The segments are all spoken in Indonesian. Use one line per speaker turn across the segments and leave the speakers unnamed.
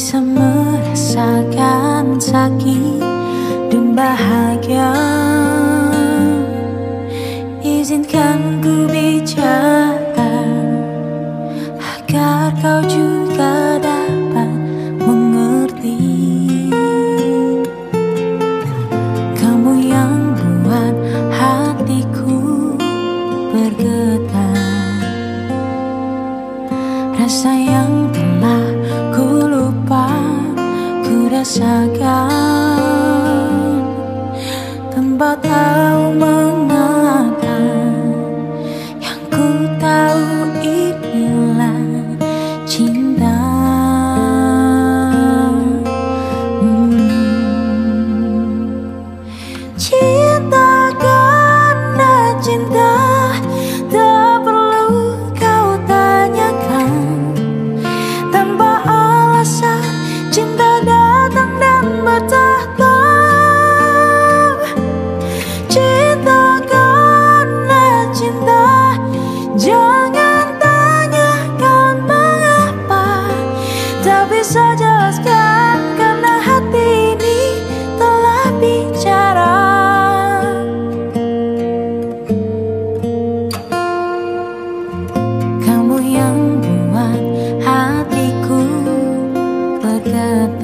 bisa merasakan sakit dan bahagia. Izinkan ku bicara Agar kau juga dapat mengerti. Kamu yang buat hatiku bergetar. Rasa yang rasakan tanpa tahu mengapa yang ku tahu inilah cinta hmm. cinta bisa jelaskan karena hati ini telah bicara. Kamu yang buat hatiku bergetar.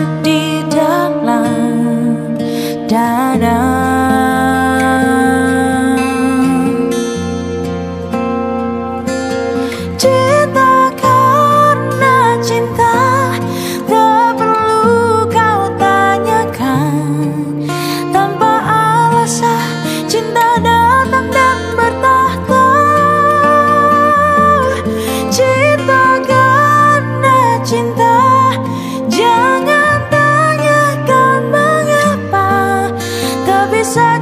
to deal. said